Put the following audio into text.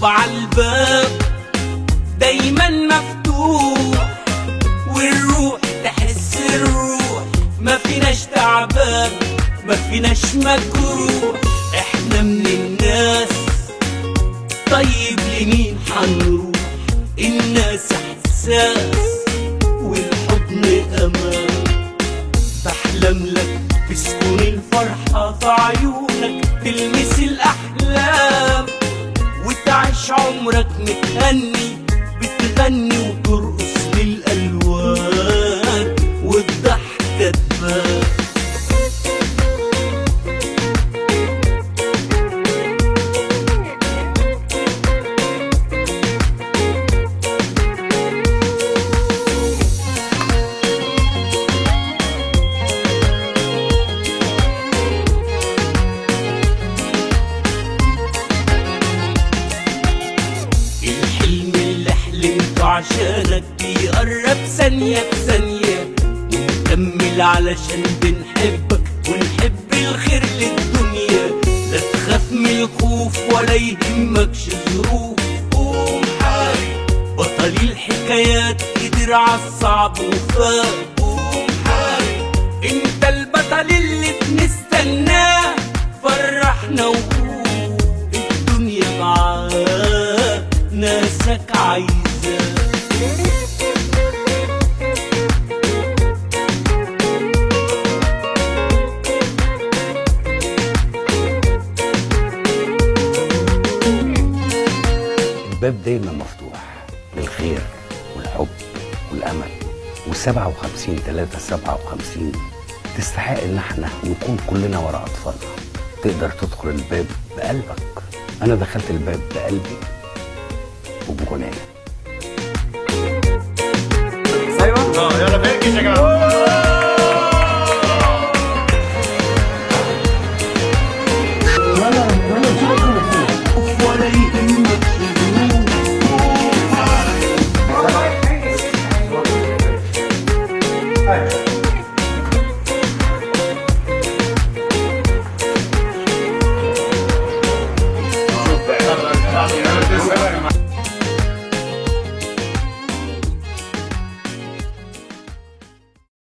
واقف عالباب دايما مفتوح والروح تحس الروح. ما فيناش تعبان ما فيناش مجروح. إحنا من الناس طيب لمين حنروح الناس إحساس والحضن أمان. بحلم لك تسكن الفرحة في عيونك تلمس الأحلام. عمرك متهني بتغني وترقص عشانك بيقرب ثانية بثانية. ونكمل علشان بنحبك ونحب الخير للدنيا. لا تخاف من الخوف ولا يهمكش الظروف. قوم حارب بطل الحكايات قدر عالصعب وفاق. قوم حارب انت البطل اللي بنستناه. فرحنا وقول الدنيا معاك ناسك عايزاك الباب دايما مفتوح للخير والحب والأمل و57 3 57 تستحق إن إحنا نكون كلنا ورا أطفالنا. تقدر تدخل الباب بقلبك. أنا دخلت الباب بقلبي وبغنايا